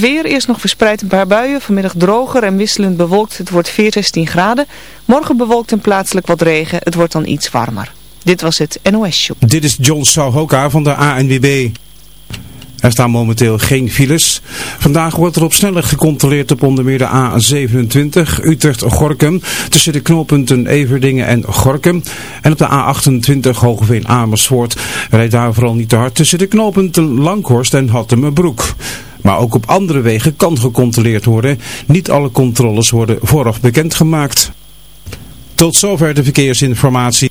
Het weer, eerst nog verspreid een paar buien, vanmiddag droger en wisselend bewolkt. Het wordt 14 graden. Morgen bewolkt en plaatselijk wat regen. Het wordt dan iets warmer. Dit was het NOS Show. Dit is John Souhoka van de ANWB. Er staan momenteel geen files. Vandaag wordt er op snelheid gecontroleerd op onder meer de A27 Utrecht-Gorkum tussen de knooppunten Everdingen en Gorkum. En op de A28 Hogeveen-Amersfoort rijdt daar vooral niet te hard tussen de knooppunten Langhorst en Hattemerbroek. Maar ook op andere wegen kan gecontroleerd worden. Niet alle controles worden vooraf bekendgemaakt. Tot zover de verkeersinformatie.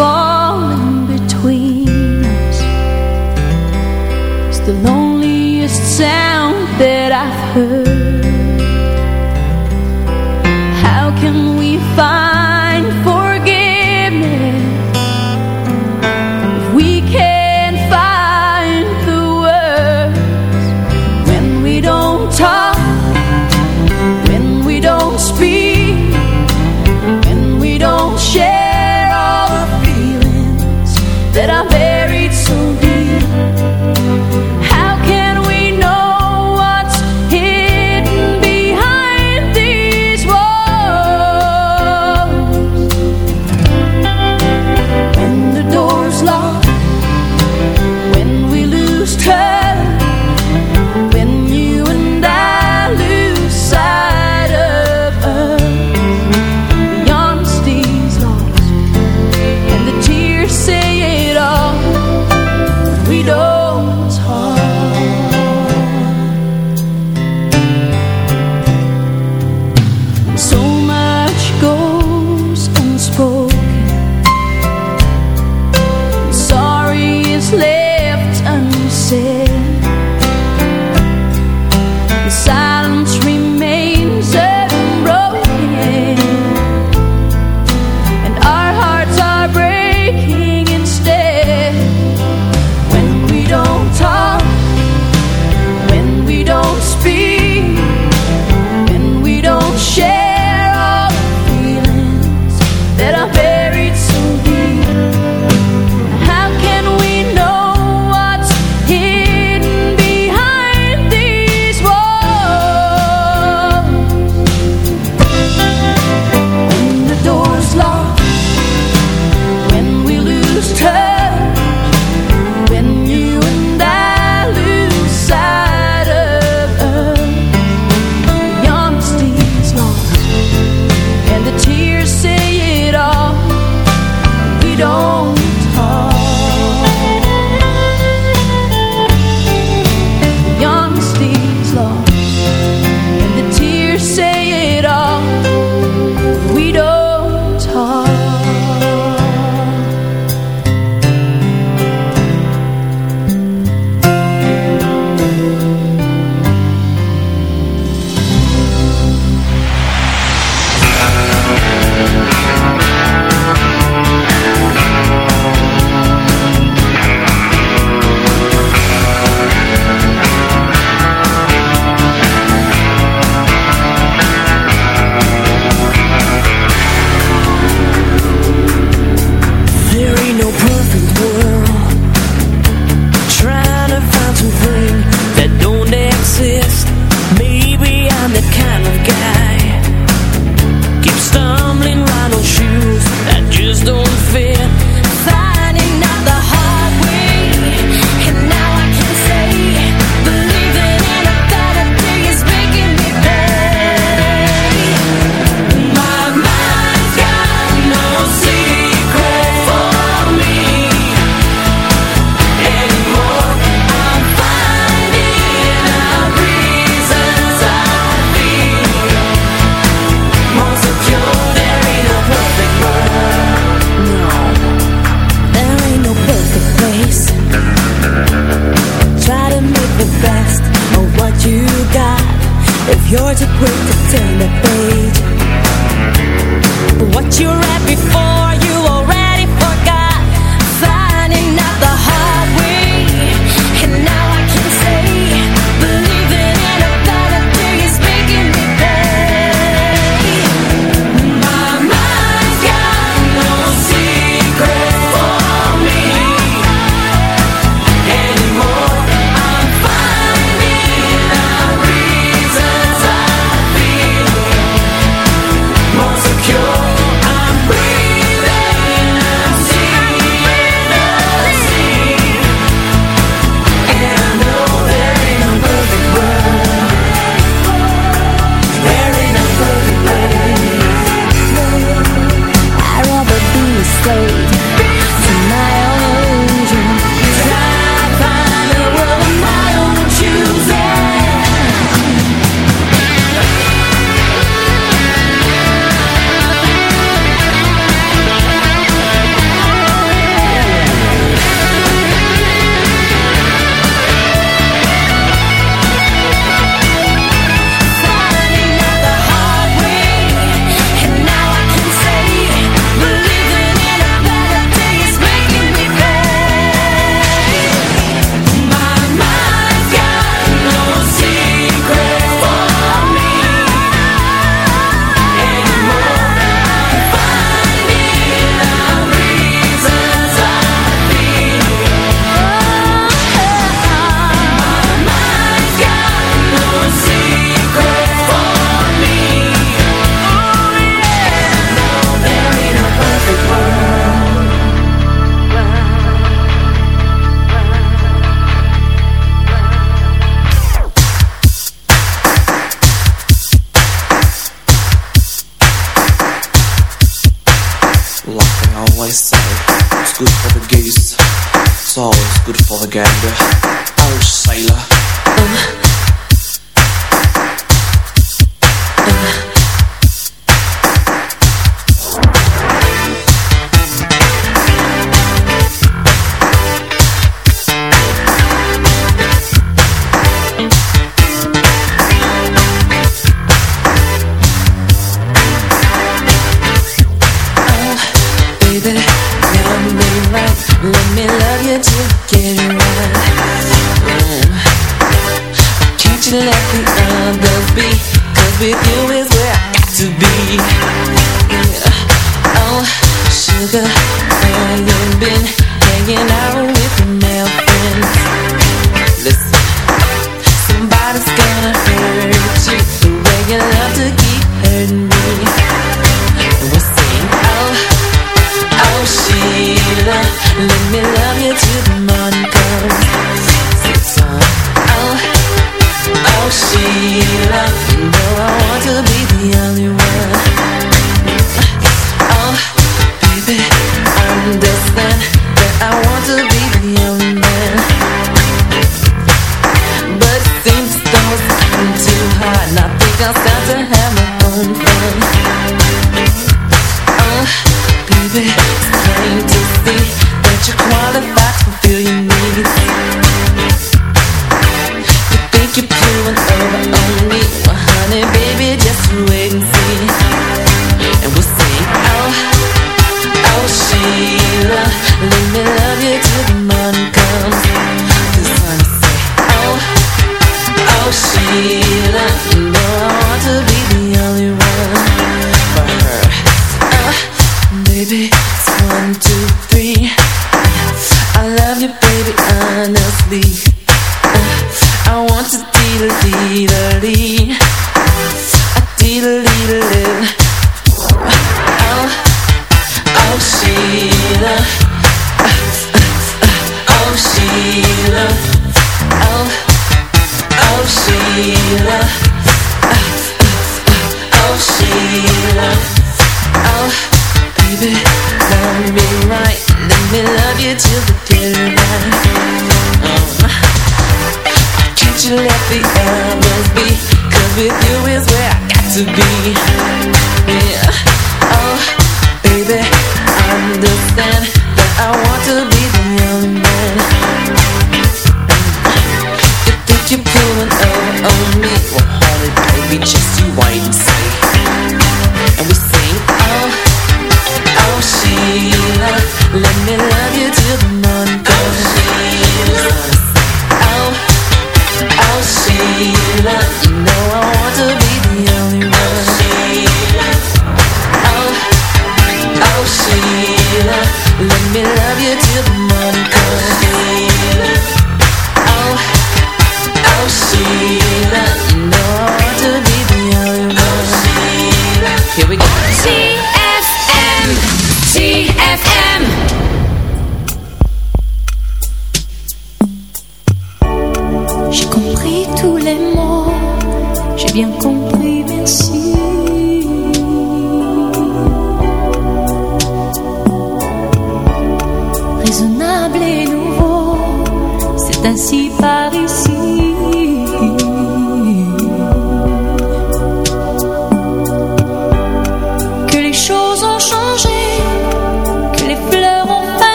falling between us. It's the loneliest sound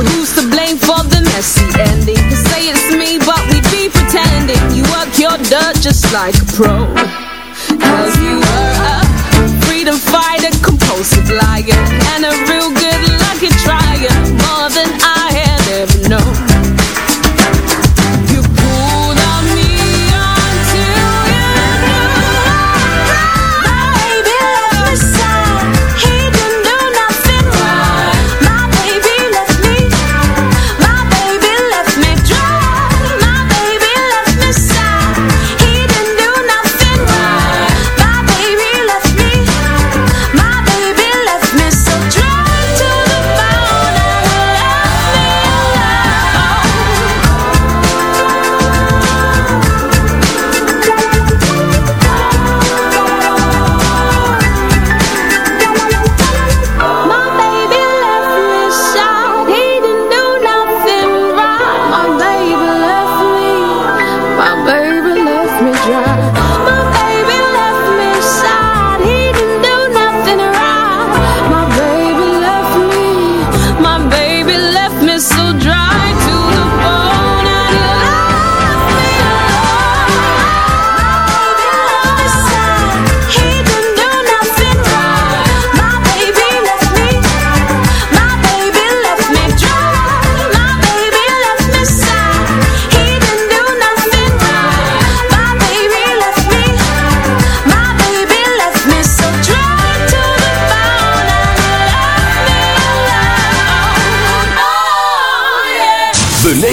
So who's to blame for the messy ending? You say it's me, but we'd be pretending. You work your dirt just like a pro. Cause you were a freedom fighter, compulsive liar And a real good lucky trier. More than I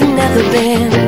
I've never been.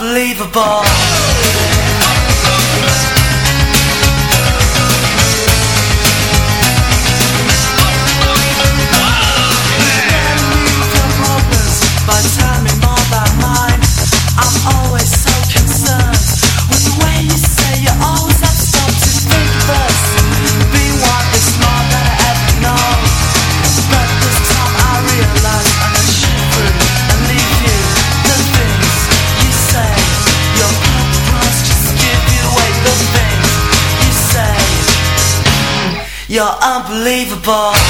unbelievable. You're unbelievable.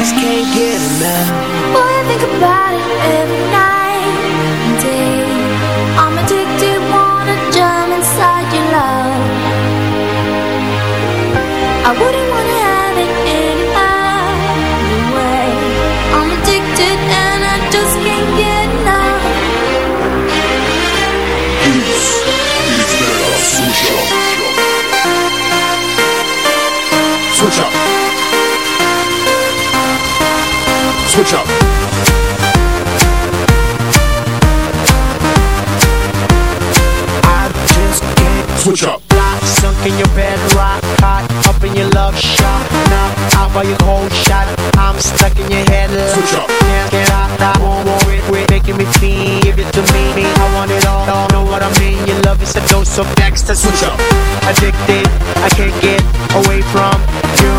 Just can't get enough. Switch up. Block, sunk in your bed, rock hot, up in your love shot. Now out by your cold shot, I'm stuck in your head. Switch up. Can't get out, I won't worry, quit making me feel. Give it to me, I want it all. all know what I mean? Your love is a dose of Dexter. Switch up. Addicted, I can't get away from you.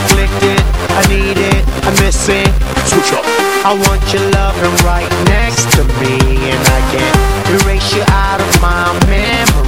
Afflicted, I need it, I miss it. Switch up. I want your loving right next to me, and I can't erase you out of my memory.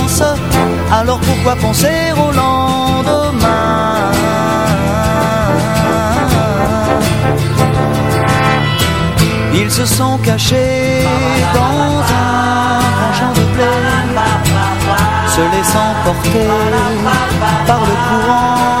Alors pourquoi penser au lendemain Ils se sont cachés dans un champ de blé se laissant porter par le courant,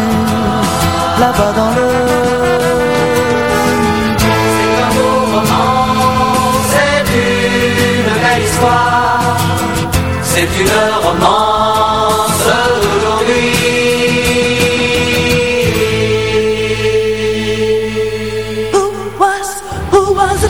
là-bas dans le C'est un beau roman, c'est une belle histoire, c'est une romance d'aujourd'hui. Who was, who was the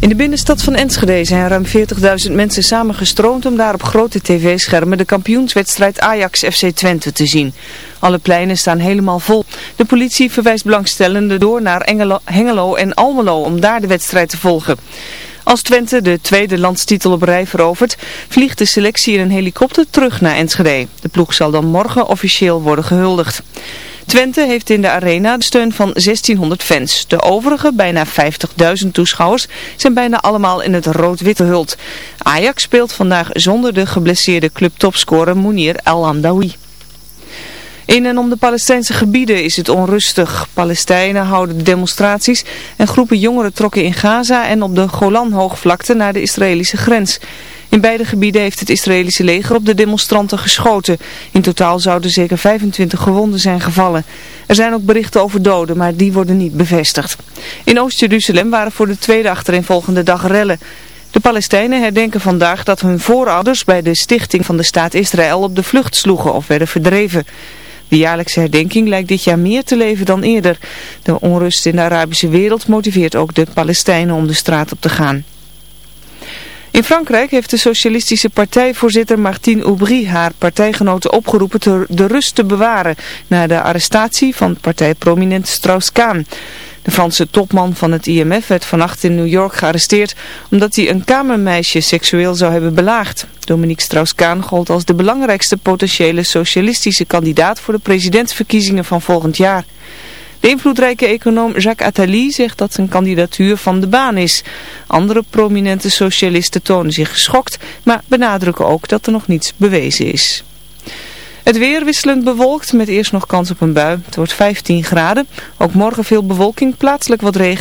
In de binnenstad van Enschede zijn ruim 40.000 mensen samengestroomd om daar op grote tv-schermen de kampioenswedstrijd Ajax FC Twente te zien. Alle pleinen staan helemaal vol. De politie verwijst belangstellenden door naar Engelo, Hengelo en Almelo om daar de wedstrijd te volgen. Als Twente de tweede landstitel op rij verovert, vliegt de selectie in een helikopter terug naar Enschede. De ploeg zal dan morgen officieel worden gehuldigd. Twente heeft in de arena de steun van 1600 fans. De overige, bijna 50.000 toeschouwers, zijn bijna allemaal in het rood-wit gehuld. Ajax speelt vandaag zonder de geblesseerde clubtopscorer Mounir El Amdawi. In en om de Palestijnse gebieden is het onrustig. Palestijnen houden demonstraties en groepen jongeren trokken in Gaza en op de Golanhoogvlakte naar de Israëlische grens. In beide gebieden heeft het Israëlische leger op de demonstranten geschoten. In totaal zouden zeker 25 gewonden zijn gevallen. Er zijn ook berichten over doden, maar die worden niet bevestigd. In Oost-Jeruzalem waren voor de tweede achtereenvolgende dag rellen. De Palestijnen herdenken vandaag dat hun voorouders bij de stichting van de staat Israël op de vlucht sloegen of werden verdreven. De jaarlijkse herdenking lijkt dit jaar meer te leven dan eerder. De onrust in de Arabische wereld motiveert ook de Palestijnen om de straat op te gaan. In Frankrijk heeft de socialistische partijvoorzitter Martine Aubry haar partijgenoten opgeroepen de rust te bewaren na de arrestatie van partijprominent Strauss-Kaan. De Franse topman van het IMF werd vannacht in New York gearresteerd omdat hij een kamermeisje seksueel zou hebben belaagd. Dominique Strauss-Kaan gold als de belangrijkste potentiële socialistische kandidaat voor de presidentsverkiezingen van volgend jaar. De invloedrijke econoom Jacques Attali zegt dat zijn kandidatuur van de baan is. Andere prominente socialisten tonen zich geschokt, maar benadrukken ook dat er nog niets bewezen is. Het weer wisselend bewolkt met eerst nog kans op een bui. Het wordt 15 graden. Ook morgen veel bewolking, plaatselijk wat regen.